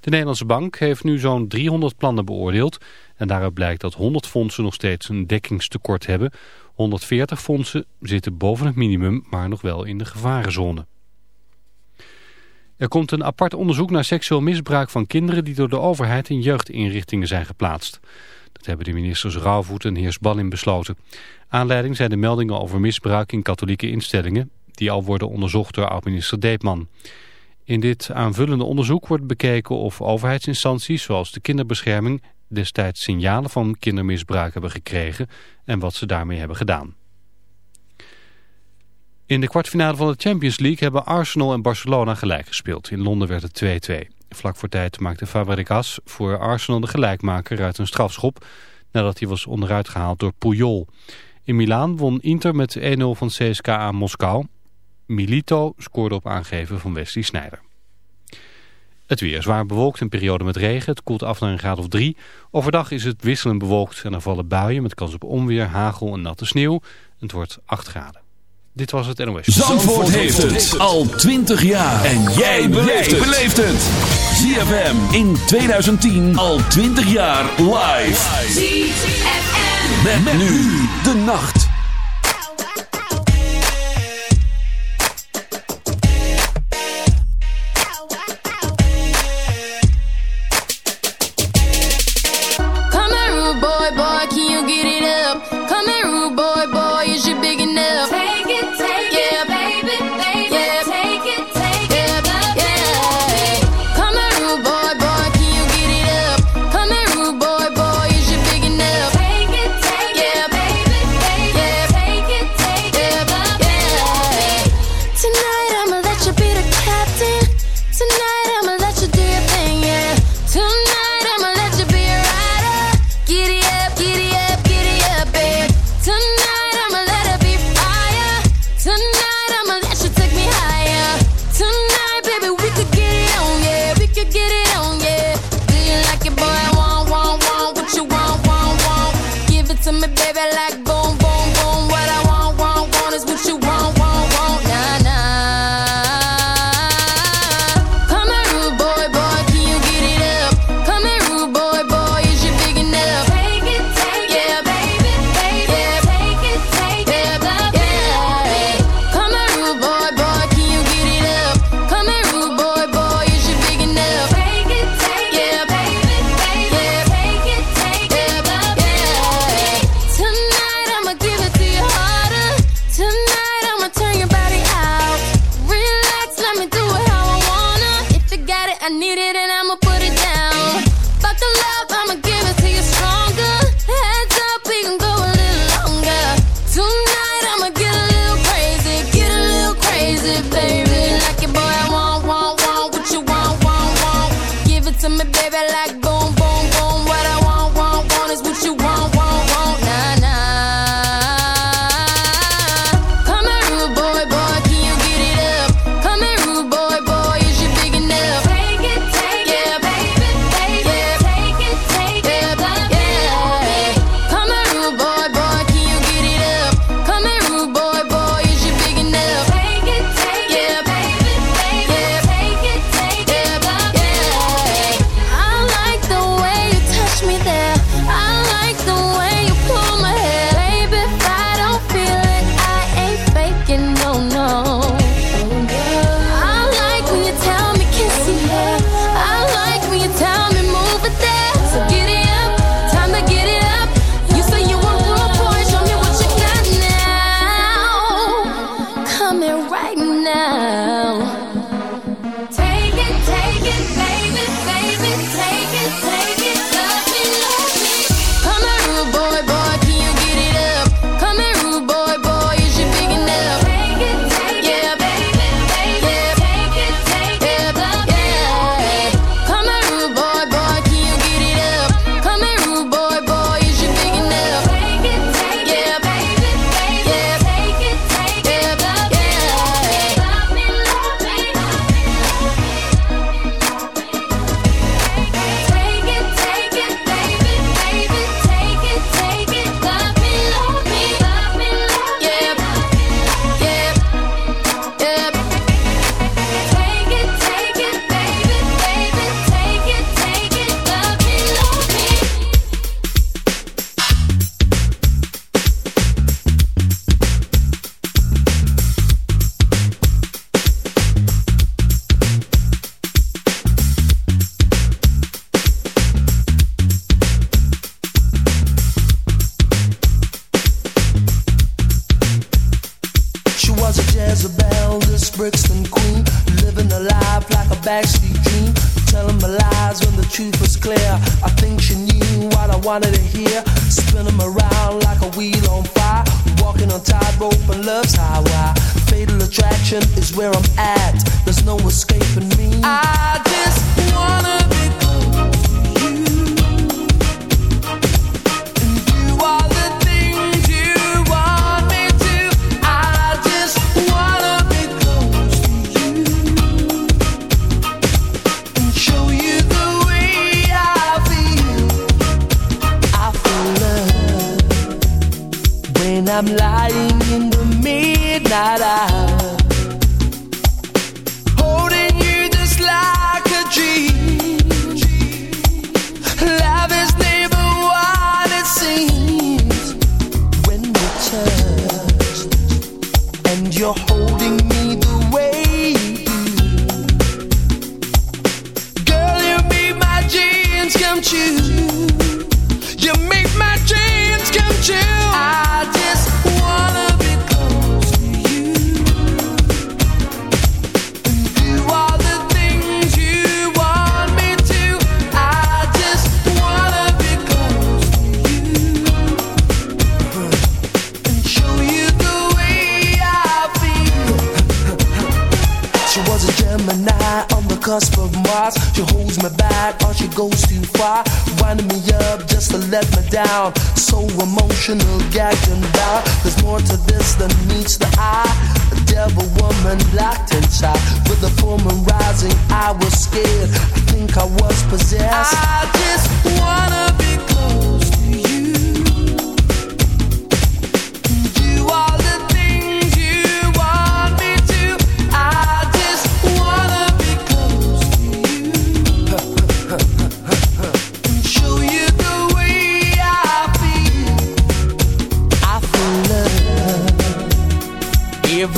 De Nederlandse Bank heeft nu zo'n 300 plannen beoordeeld en daaruit blijkt dat 100 fondsen nog steeds een dekkingstekort hebben. 140 fondsen zitten boven het minimum, maar nog wel in de gevarenzone. Er komt een apart onderzoek naar seksueel misbruik van kinderen die door de overheid in jeugdinrichtingen zijn geplaatst. Dat hebben de ministers Rauwvoet en Heersbalin besloten. Aanleiding zijn de meldingen over misbruik in katholieke instellingen, die al worden onderzocht door oud-minister Deepman. In dit aanvullende onderzoek wordt bekeken of overheidsinstanties zoals de kinderbescherming destijds signalen van kindermisbruik hebben gekregen en wat ze daarmee hebben gedaan. In de kwartfinale van de Champions League hebben Arsenal en Barcelona gelijk gespeeld. In Londen werd het 2-2. Vlak voor tijd maakte Fabregas voor Arsenal de gelijkmaker uit een strafschop... nadat hij was onderuit gehaald door Puyol. In Milaan won Inter met 1-0 van CSKA Moskou. Milito scoorde op aangeven van Wesley Sneijder. Het weer zwaar bewolkt, een periode met regen. Het koelt af naar een graad of drie. Overdag is het wisselend bewolkt en er vallen buien met kans op onweer, hagel en natte sneeuw. Het wordt 8 graden. Dit was het NOS. Zandvoort, Zandvoort heeft het al 20 jaar. En jij beleeft het. ZFM in 2010 al 20 jaar live. ZFM. Met, met nu de nacht. love's highway. Fatal attraction is where I'm at. There's no escaping me. I just wanna be close to you. And do all the things you want me to. I just wanna be close to you. And show you the way I feel. I feel love when I'm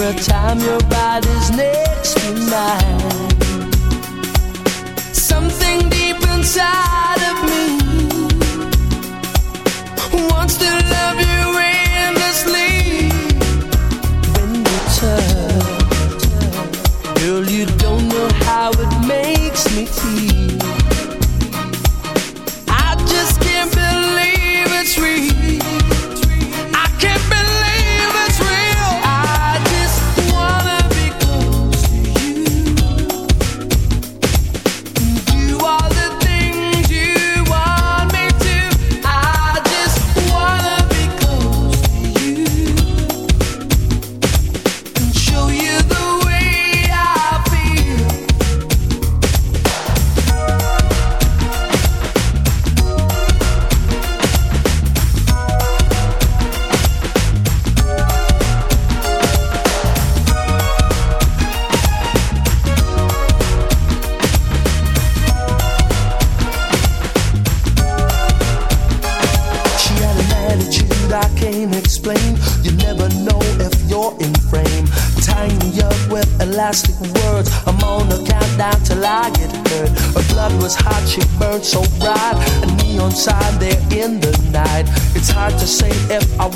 Every time your body's next to mine, something deep inside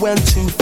went too far.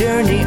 journey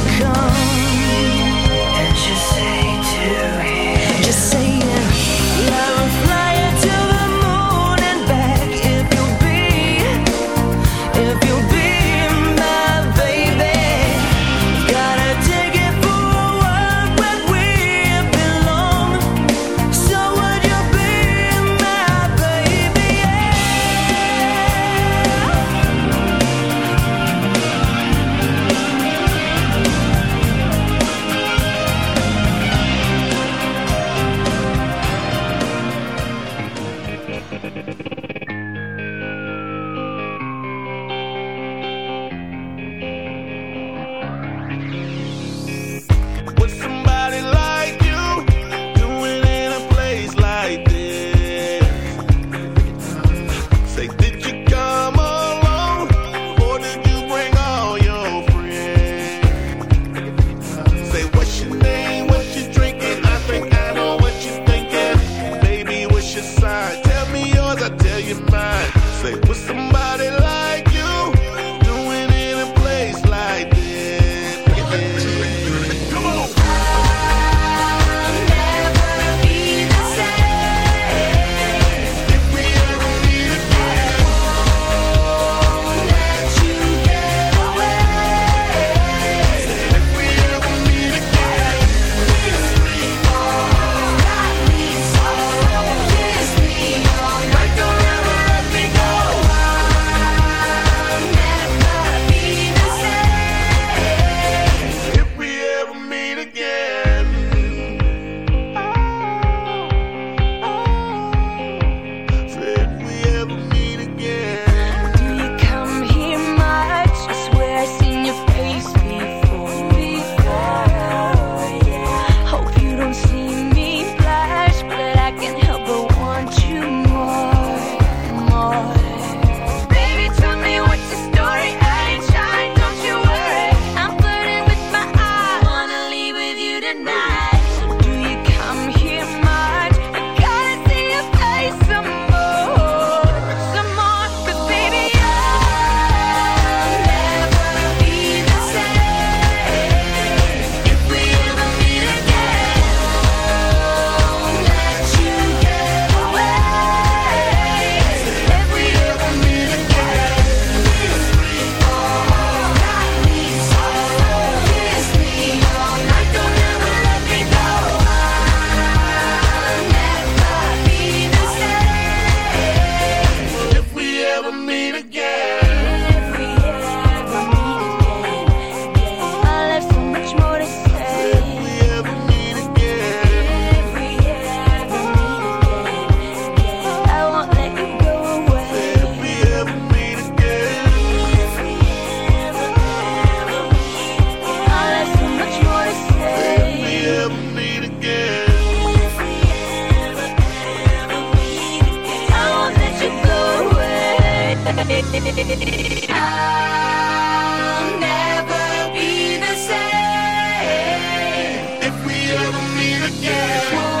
Yeah.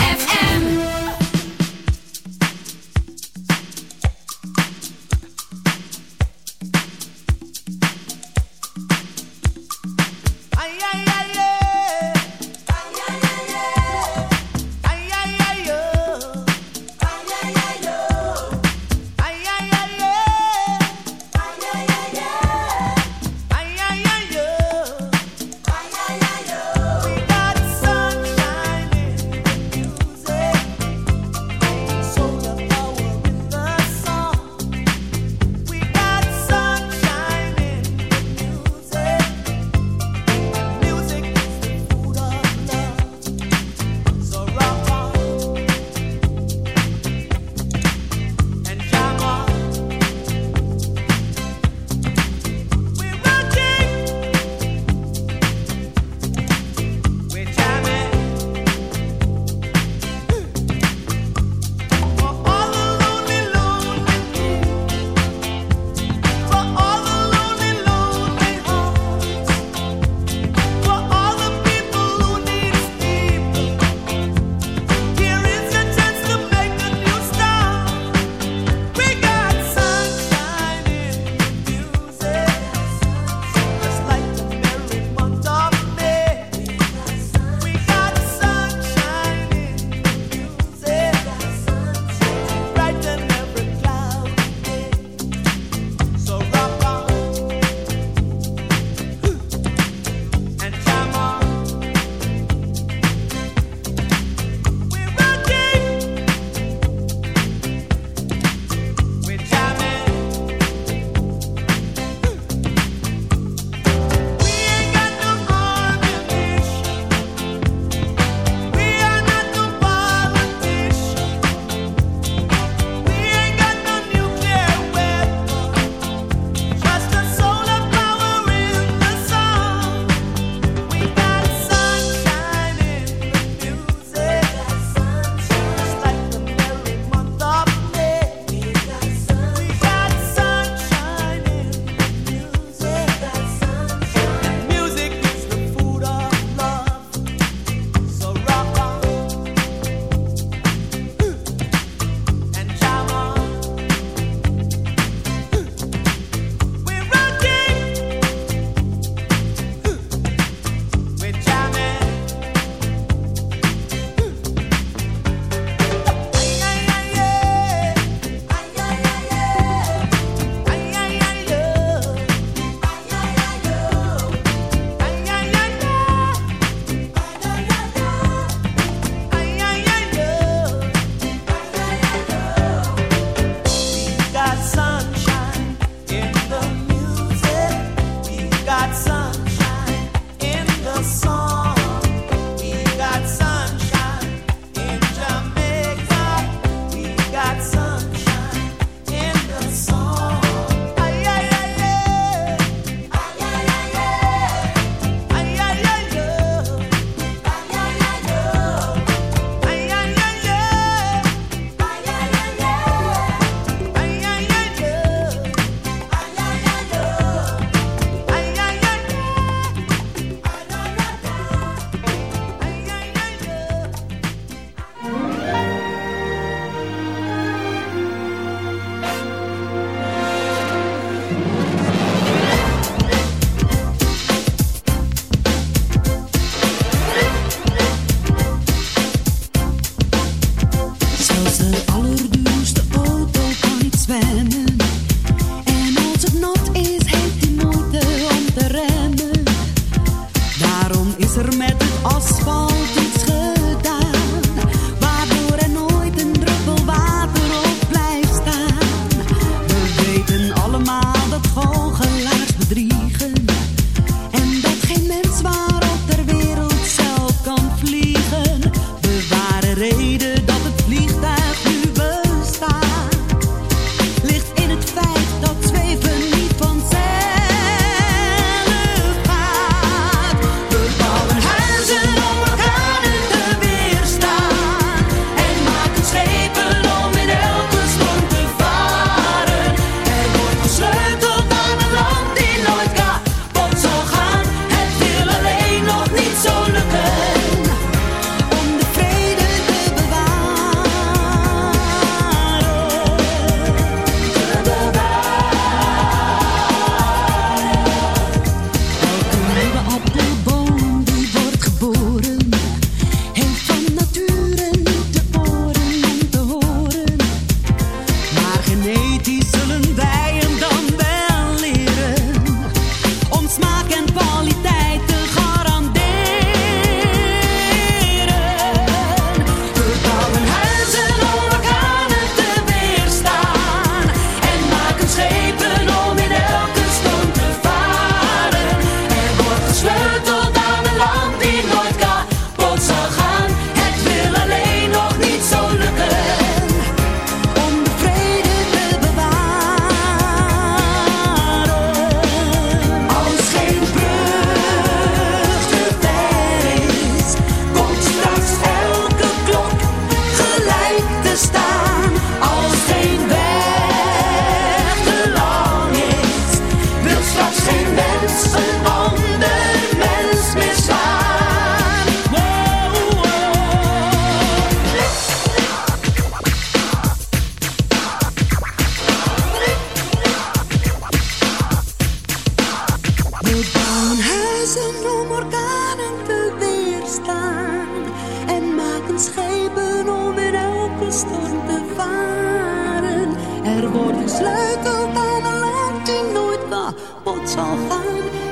zal gaan.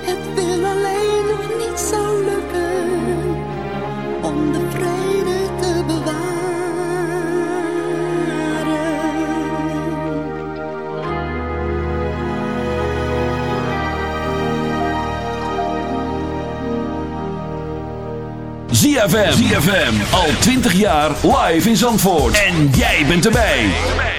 Het wil alleen nog niet zo lukken om de vrede te bewaren. ZFM, ZFM, al 20 jaar live in Zandvoort. En jij bent erbij.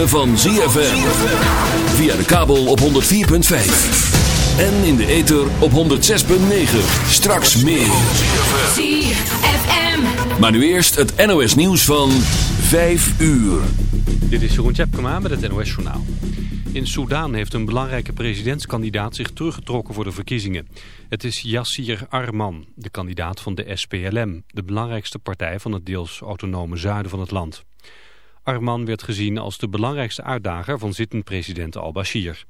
Ritme van ZFM. Via de kabel op 104.5. En in de ether op 106.9. Straks meer. ZFM. Maar nu eerst het NOS nieuws van 5 uur. Dit is Jeroen Tjepkema met het NOS Journaal. In Soedan heeft een belangrijke presidentskandidaat zich teruggetrokken voor de verkiezingen. Het is Yassir Arman, de kandidaat van de SPLM, de belangrijkste partij van het deels autonome zuiden van het land. Arman werd gezien als de belangrijkste uitdager van zittend president al-Bashir.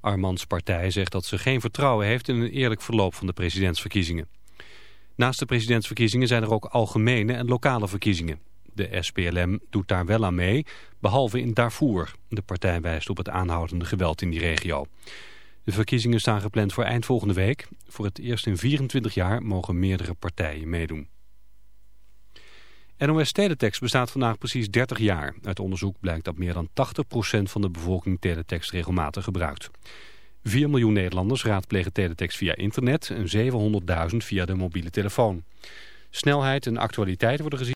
Armans partij zegt dat ze geen vertrouwen heeft in een eerlijk verloop van de presidentsverkiezingen. Naast de presidentsverkiezingen zijn er ook algemene en lokale verkiezingen. De SPLM doet daar wel aan mee, behalve in Darfur. De partij wijst op het aanhoudende geweld in die regio. De verkiezingen staan gepland voor eind volgende week. Voor het eerst in 24 jaar mogen meerdere partijen meedoen. NOS Teletext bestaat vandaag precies 30 jaar. Uit onderzoek blijkt dat meer dan 80% van de bevolking Teletext regelmatig gebruikt. 4 miljoen Nederlanders raadplegen Teletext via internet en 700.000 via de mobiele telefoon. Snelheid en actualiteit worden gezien.